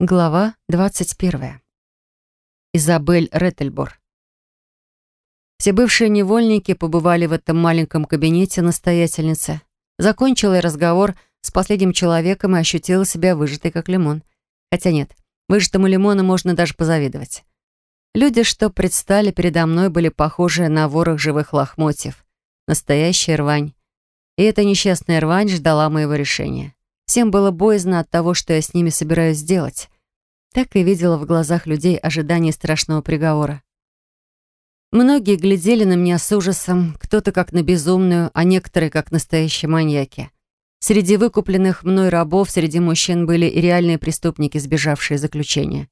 Глава 21. Изабель Реттельбор. Все бывшие невольники побывали в этом маленьком кабинете настоятельницы. Закончила я разговор с последним человеком и ощутила себя выжатой, как лимон. Хотя нет, выжатому лимону можно даже позавидовать. Люди, что предстали передо мной, были похожи на ворох живых лохмотьев. Настоящая рвань. И эта несчастная рвань ждала моего решения. Всем было боязно от того, что я с ними собираюсь сделать. Так и видела в глазах людей ожидание страшного приговора. Многие глядели на меня с ужасом, кто-то как на безумную, а некоторые как настоящие маньяки. Среди выкупленных мной рабов среди мужчин были и реальные преступники, сбежавшие заключения.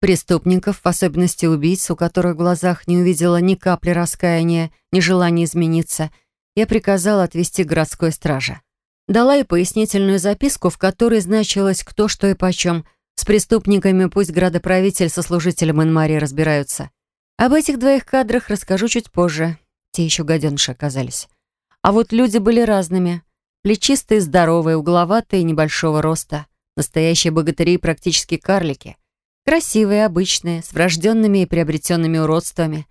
Преступников, в особенности убийц, у которых в глазах не увидела ни капли раскаяния, ни желания измениться, я приказала отвести городской страже. Дала и пояснительную записку, в которой значилось кто, что и почем. С преступниками пусть градоправитель со служителем Инмарии разбираются. Об этих двоих кадрах расскажу чуть позже. Те еще гаденыши оказались. А вот люди были разными. Плечистые, здоровые, угловатые, небольшого роста. Настоящие богатыри практически карлики. Красивые, обычные, с врожденными и приобретенными уродствами.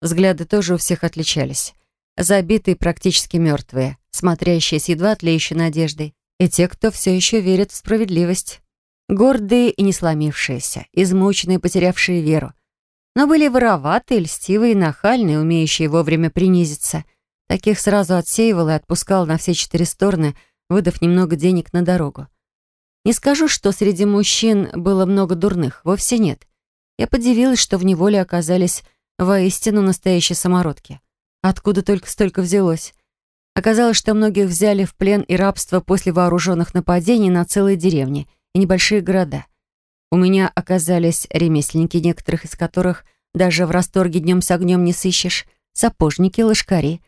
Взгляды тоже у всех отличались. Забитые, практически мертвые смотрящие с едва тлеющей надеждой, и те, кто все еще верит в справедливость. Гордые и не сломившиеся, измученные, потерявшие веру. Но были вороватые, льстивые, нахальные, умеющие вовремя принизиться. Таких сразу отсеивал и отпускал на все четыре стороны, выдав немного денег на дорогу. Не скажу, что среди мужчин было много дурных, вовсе нет. Я подивилась, что в неволе оказались воистину настоящие самородки. Откуда только столько взялось? Оказалось, что многих взяли в плен и рабство после вооруженных нападений на целые деревни и небольшие города. У меня оказались ремесленники, некоторых из которых даже в расторге днем с огнем не сыщешь, сапожники, лошкари,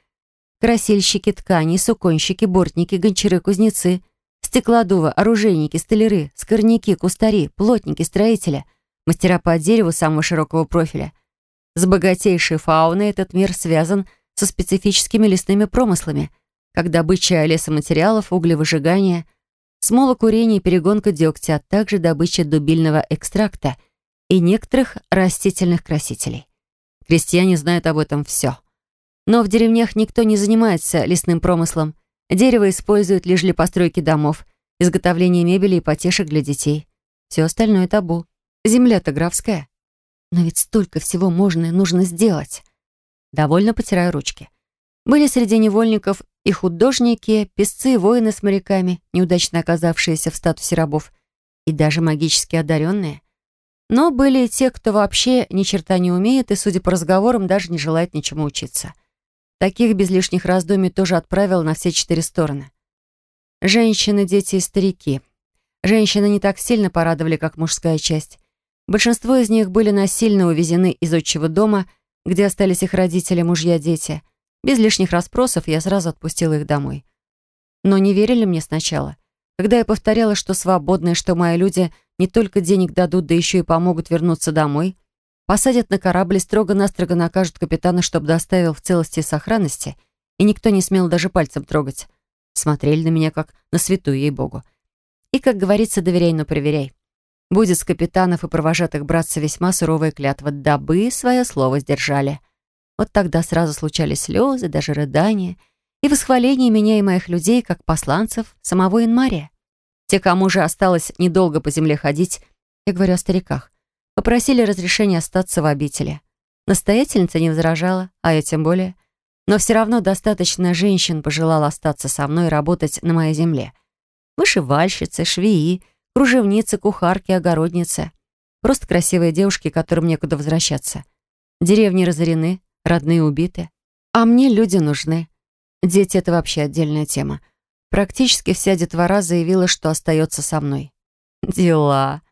красильщики тканей, суконщики, бортники, гончары, кузнецы, стеклодувы, оружейники, столяры, скорняки, кустари, плотники, строители, мастера по дереву самого широкого профиля. С богатейшей фауной этот мир связан со специфическими лесными промыслами, как добыча лесоматериалов, углевыжигание, смолокурение и перегонка дегтя, а также добыча дубильного экстракта и некоторых растительных красителей. Крестьяне знают об этом все. Но в деревнях никто не занимается лесным промыслом. Дерево используют лишь для постройки домов, изготовления мебели и потешек для детей. Все остальное табу. Земля-то графская. Но ведь столько всего можно и нужно сделать. Довольно потираю ручки. Были среди невольников и художники, песцы воины с моряками, неудачно оказавшиеся в статусе рабов, и даже магически одаренные. Но были и те, кто вообще ни черта не умеет и, судя по разговорам, даже не желает ничему учиться. Таких без лишних раздумий тоже отправил на все четыре стороны. Женщины, дети и старики. Женщины не так сильно порадовали, как мужская часть. Большинство из них были насильно увезены из отчего дома – где остались их родители, мужья, дети. Без лишних расспросов я сразу отпустила их домой. Но не верили мне сначала. Когда я повторяла, что свободные, что мои люди не только денег дадут, да еще и помогут вернуться домой, посадят на корабль строго-настрого накажут капитана, чтобы доставил в целости и сохранности, и никто не смел даже пальцем трогать. Смотрели на меня, как на святую, ей-богу. И, как говорится, доверяй, но проверяй. Будет с капитанов и провожатых браться весьма суровая клятва, дабы свое слово сдержали. Вот тогда сразу случались слезы, даже рыдания и восхваление меня и моих людей как посланцев самого Инмария. Те, кому же осталось недолго по земле ходить, я говорю о стариках, попросили разрешения остаться в обители. Настоятельница не возражала, а я тем более. Но все равно достаточно женщин пожелала остаться со мной и работать на моей земле. Вышивальщицы, швеи — кружевницы, кухарки, огородницы. Просто красивые девушки, которым некуда возвращаться. Деревни разорены, родные убиты. А мне люди нужны. Дети — это вообще отдельная тема. Практически вся детвора заявила, что остается со мной. Дела.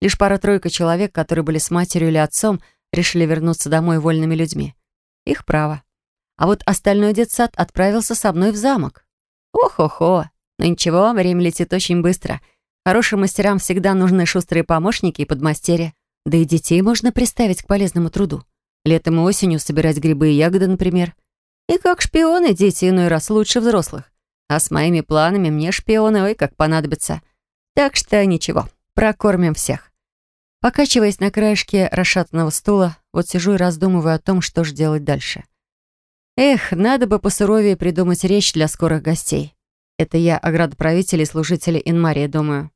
Лишь пара-тройка человек, которые были с матерью или отцом, решили вернуться домой вольными людьми. Их право. А вот остальной детсад отправился со мной в замок. Ох-охо. Но ничего, время летит очень быстро — Хорошим мастерам всегда нужны шустрые помощники и подмастерья. Да и детей можно приставить к полезному труду. Летом и осенью собирать грибы и ягоды, например. И как шпионы дети иной раз лучше взрослых. А с моими планами мне шпионы ой как понадобятся. Так что ничего, прокормим всех. Покачиваясь на краешке расшатанного стула, вот сижу и раздумываю о том, что же делать дальше. Эх, надо бы посуровее придумать речь для скорых гостей. Это я о градоправителе и служителе Инмария думаю.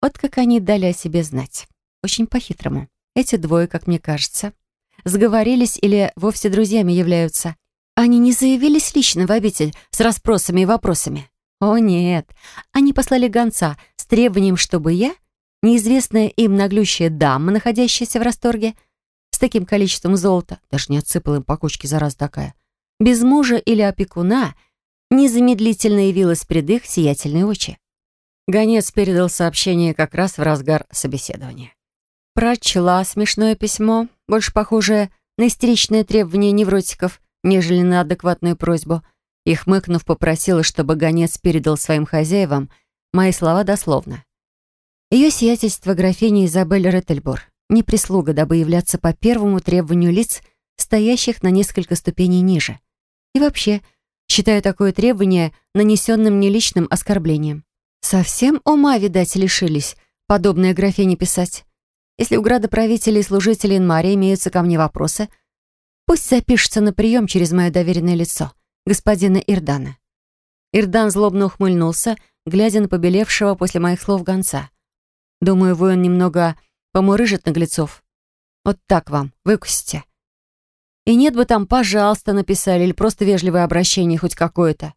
Вот как они дали о себе знать. Очень по-хитрому. Эти двое, как мне кажется, сговорились или вовсе друзьями являются. Они не заявились лично в обитель с расспросами и вопросами. О нет, они послали гонца с требованием, чтобы я, неизвестная им наглющая дама, находящаяся в расторге, с таким количеством золота, даже не отсыпал им по кучке за раз такая, без мужа или опекуна, незамедлительно явилась пред их сиятельные очи. Гонец передал сообщение как раз в разгар собеседования. Прочла смешное письмо, больше похожее на истеричное требование невротиков, нежели на адекватную просьбу, и, хмыкнув, попросила, чтобы гонец передал своим хозяевам мои слова дословно. Ее сиятельство графиня Изабель Реттельбор, не прислуга, дабы являться по первому требованию лиц, стоящих на несколько ступеней ниже. И вообще, считаю такое требование нанесенным не личным оскорблением. Совсем ума, видать, лишились подобное графине писать. Если у градоправителей и служителей Инмарии имеются ко мне вопросы, пусть запишется на прием через мое доверенное лицо, господина Ирдана». Ирдан злобно ухмыльнулся, глядя на побелевшего после моих слов гонца. «Думаю, воин немного помурыжит наглецов. Вот так вам, выкусите». И нет бы там «пожалуйста» написали или просто вежливое обращение хоть какое-то.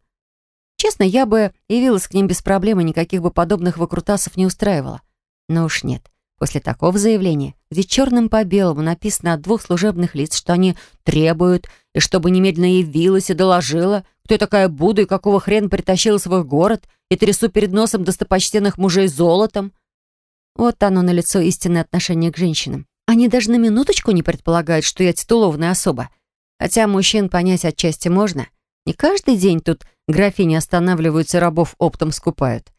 Честно, я бы явилась к ним без проблем и никаких бы подобных выкрутасов не устраивала. Но уж нет. После такого заявления, где черным по белому написано от двух служебных лиц, что они требуют, и чтобы немедленно явилась и доложила, кто я такая буду и какого хрена притащила свой город и трясу перед носом достопочтенных мужей золотом. Вот оно налицо истинное отношение к женщинам. Они даже на минуточку не предполагают, что я титулованная особа. Хотя мужчин понять отчасти можно. Не каждый день тут графини останавливаются рабов оптом скупают.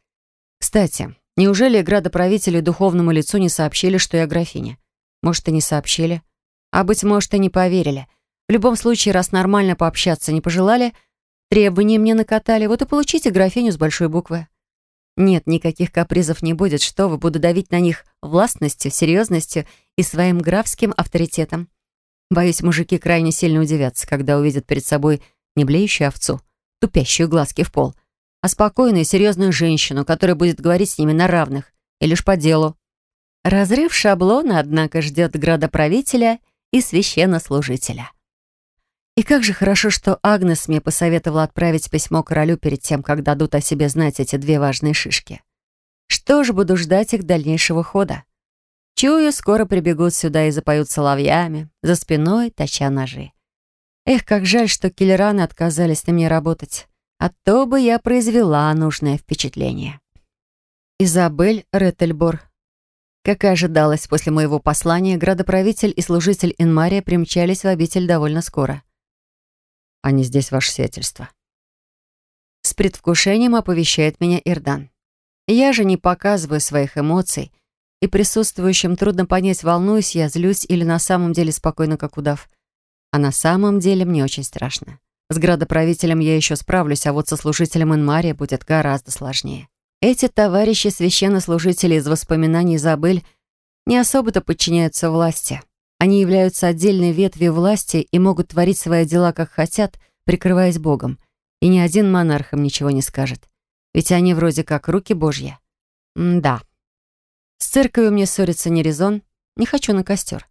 Кстати, Неужели градоправителю и духовному лицу не сообщили, что я графиня? Может, и не сообщили. А, быть может, и не поверили. В любом случае, раз нормально пообщаться не пожелали, требования мне накатали, вот и получите графиню с большой буквы. Нет, никаких капризов не будет, что вы, буду давить на них властностью, серьезностью и своим графским авторитетом. Боюсь, мужики крайне сильно удивятся, когда увидят перед собой не блеющую овцу, тупящую глазки в пол, а спокойную, серьезную женщину, которая будет говорить с ними на равных и лишь по делу. Разрыв шаблона, однако, ждет градоправителя и священнослужителя. И как же хорошо, что Агнес мне посоветовала отправить письмо королю перед тем, как дадут о себе знать эти две важные шишки. Что ж, буду ждать их дальнейшего хода. Чую, скоро прибегут сюда и запоют соловьями, за спиной точа ножи. Эх, как жаль, что киллераны отказались на мне работать а то бы я произвела нужное впечатление. Изабель Реттельбор. Как и ожидалось, после моего послания градоправитель и служитель Инмария примчались в обитель довольно скоро. «Они здесь, ваше сиятельство». С предвкушением оповещает меня Ирдан. Я же не показываю своих эмоций, и присутствующим трудно понять, волнуюсь я, злюсь или на самом деле спокойно, как удав. А на самом деле мне очень страшно. С градоправителем я еще справлюсь, а вот со служителем Инмария будет гораздо сложнее. Эти товарищи священнослужители из воспоминаний забыль не особо-то подчиняются власти. Они являются отдельной ветвью власти и могут творить свои дела как хотят, прикрываясь Богом. И ни один монарх им ничего не скажет. Ведь они вроде как руки Божьи. М да. С церковью мне ссориться не резон. Не хочу на костер.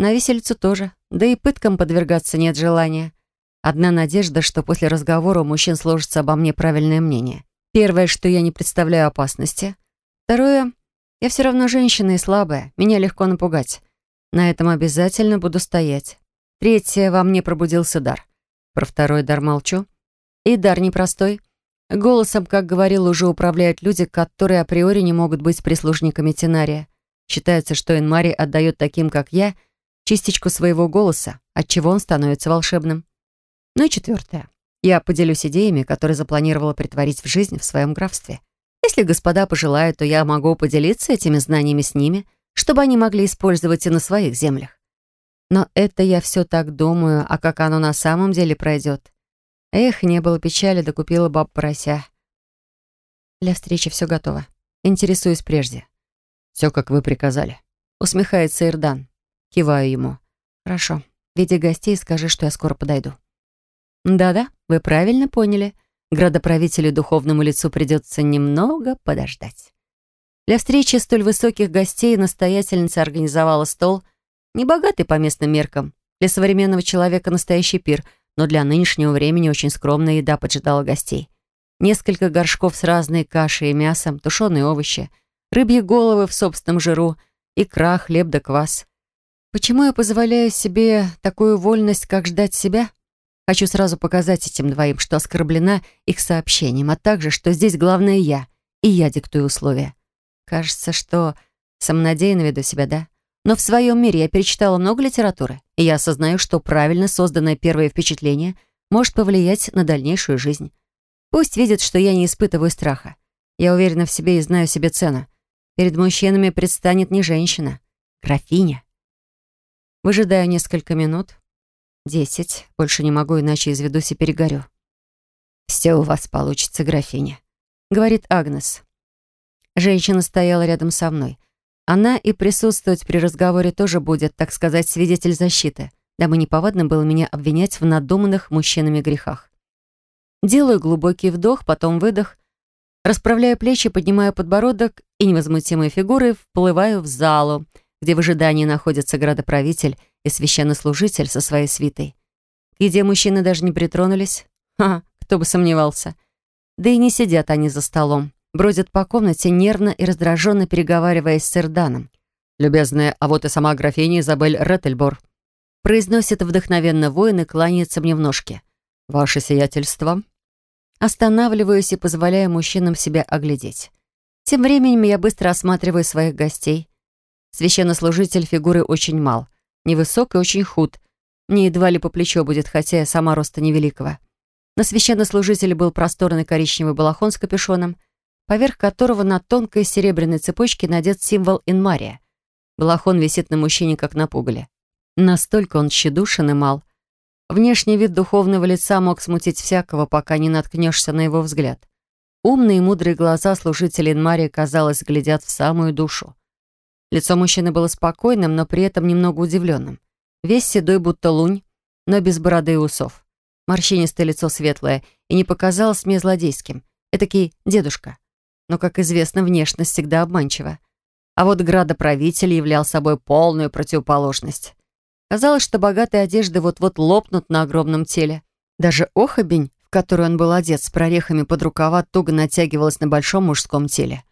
На виселицу тоже. Да и пыткам подвергаться нет желания. Одна надежда, что после разговора у мужчин сложится обо мне правильное мнение. Первое, что я не представляю опасности. Второе, я все равно женщина и слабая, меня легко напугать. На этом обязательно буду стоять. Третье, во мне пробудился дар. Про второй дар молчу. И дар непростой. Голосом, как говорил, уже управляют люди, которые априори не могут быть прислужниками Тинария. Считается, что Энмари отдает таким, как я, частичку своего голоса, отчего он становится волшебным. Ну и четвертое. Я поделюсь идеями, которые запланировала притворить в жизнь в своем графстве. Если господа пожелают, то я могу поделиться этими знаниями с ними, чтобы они могли использовать и на своих землях. Но это я все так думаю, а как оно на самом деле пройдет? Эх, не было печали, докупила баб порося. Для встречи все готово. Интересуюсь прежде. Все, как вы приказали. Усмехается Ирдан. Киваю ему. Хорошо. Веди гостей и скажи, что я скоро подойду. Да-да, вы правильно поняли. Градоправителю духовному лицу придется немного подождать. Для встречи столь высоких гостей настоятельница организовала стол, небогатый по местным меркам, для современного человека настоящий пир, но для нынешнего времени очень скромная еда поджидала гостей. Несколько горшков с разной кашей и мясом, тушеные овощи, рыбьи головы в собственном жиру, икра, хлеб да квас. Почему я позволяю себе такую вольность, как ждать себя? Хочу сразу показать этим двоим, что оскорблена их сообщением, а также, что здесь главное я, и я диктую условия. Кажется, что самонадеянно веду себя, да? Но в своем мире я перечитала много литературы, и я осознаю, что правильно созданное первое впечатление может повлиять на дальнейшую жизнь. Пусть видят, что я не испытываю страха. Я уверена в себе и знаю себе цену. Перед мужчинами предстанет не женщина, графиня. Выжидаю несколько минут. Десять. Больше не могу, иначе изведусь и перегорю. «Все у вас получится, графиня», — говорит Агнес. Женщина стояла рядом со мной. Она и присутствовать при разговоре тоже будет, так сказать, свидетель защиты, дабы неповадно было меня обвинять в надуманных мужчинами грехах. Делаю глубокий вдох, потом выдох, расправляю плечи, поднимаю подбородок и невозмутимой фигурой вплываю в залу, где в ожидании находится градоправитель и священнослужитель со своей свитой. К мужчины даже не притронулись. Ха, кто бы сомневался. Да и не сидят они за столом. Бродят по комнате, нервно и раздраженно переговариваясь с Ирданом. «Любезная, а вот и сама графиня Изабель Реттельбор», произносит вдохновенно воин и кланяется мне в ножки. «Ваше сиятельство». Останавливаюсь и позволяю мужчинам себя оглядеть. Тем временем я быстро осматриваю своих гостей. Священнослужитель фигуры очень мал, невысок и очень худ. Мне едва ли по плечо будет, хотя я сама роста невеликого. На священнослужителе был просторный коричневый балахон с капюшоном, поверх которого на тонкой серебряной цепочке надет символ Инмария. Балахон висит на мужчине, как на пугале. Настолько он тщедушен и мал. Внешний вид духовного лица мог смутить всякого, пока не наткнешься на его взгляд. Умные и мудрые глаза служителей Инмария, казалось, глядят в самую душу. Лицо мужчины было спокойным, но при этом немного удивленным. Весь седой, будто лунь, но без бороды и усов. Морщинистое лицо светлое и не показалось мне злодейским. Этакий дедушка. Но, как известно, внешность всегда обманчива. А вот градоправитель являл собой полную противоположность. Казалось, что богатые одежды вот-вот лопнут на огромном теле. Даже охобень, в которую он был одет с прорехами под рукава, туго натягивалась на большом мужском теле.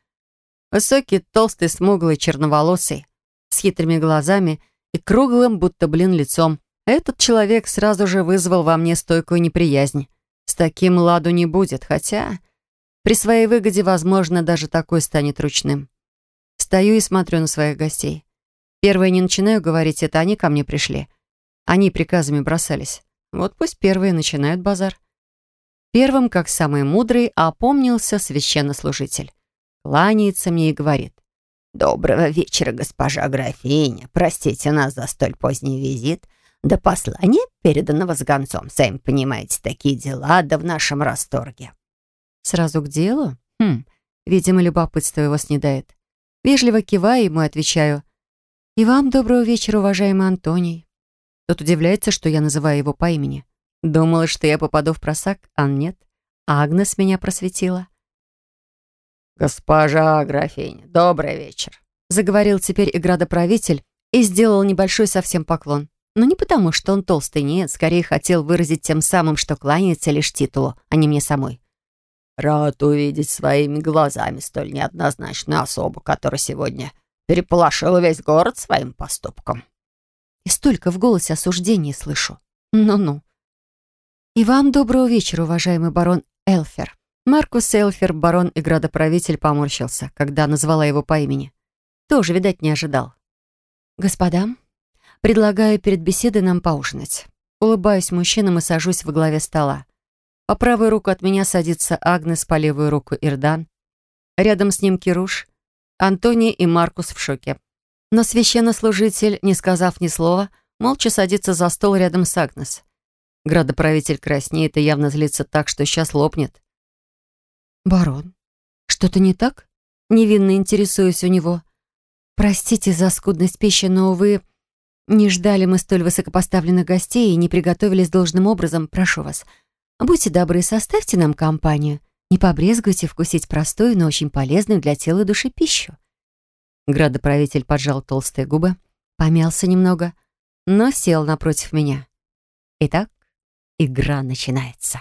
Высокий, толстый, смуглый, черноволосый, с хитрыми глазами и круглым, будто блин, лицом. Этот человек сразу же вызвал во мне стойкую неприязнь. С таким ладу не будет, хотя при своей выгоде, возможно, даже такой станет ручным. Стою и смотрю на своих гостей. Первые не начинаю говорить, это они ко мне пришли. Они приказами бросались. Вот пусть первые начинают базар. Первым, как самый мудрый, опомнился священнослужитель кланяется мне и говорит. «Доброго вечера, госпожа графиня. Простите нас за столь поздний визит. Да послание, переданного с гонцом. Сами понимаете, такие дела, да в нашем расторге». Сразу к делу? Хм, видимо, любопытство его снедает. Вежливо кивая ему, отвечаю. «И вам доброго вечера, уважаемый Антоний». Тот удивляется, что я называю его по имени. Думала, что я попаду в просак, а нет. Агнес меня просветила. «Госпожа графиня, добрый вечер», — заговорил теперь и градоправитель и сделал небольшой совсем поклон. Но не потому, что он толстый, нет, скорее хотел выразить тем самым, что кланяется лишь титулу, а не мне самой. «Рад увидеть своими глазами столь неоднозначную особу, которая сегодня переполошила весь город своим поступком». И столько в голосе осуждения слышу. Ну-ну. «И вам доброго вечера, уважаемый барон Элфер», Маркус Элфер, барон и градоправитель, поморщился, когда назвала его по имени. Тоже, видать, не ожидал. «Господа, предлагаю перед беседой нам поужинать». Улыбаюсь мужчинам и сажусь во главе стола. По правую руку от меня садится Агнес, по левую руку Ирдан. Рядом с ним Кируш, Антоний и Маркус в шоке. Но священнослужитель, не сказав ни слова, молча садится за стол рядом с Агнес. Градоправитель краснеет и явно злится так, что сейчас лопнет. «Барон, что-то не так?» Невинно интересуюсь у него. простите за скудность пищи, но, вы не ждали мы столь высокопоставленных гостей и не приготовились должным образом. Прошу вас, будьте добры, составьте нам компанию. Не побрезгуйте вкусить простую, но очень полезную для тела и души пищу». Градоправитель поджал толстые губы, помялся немного, но сел напротив меня. Итак, игра начинается.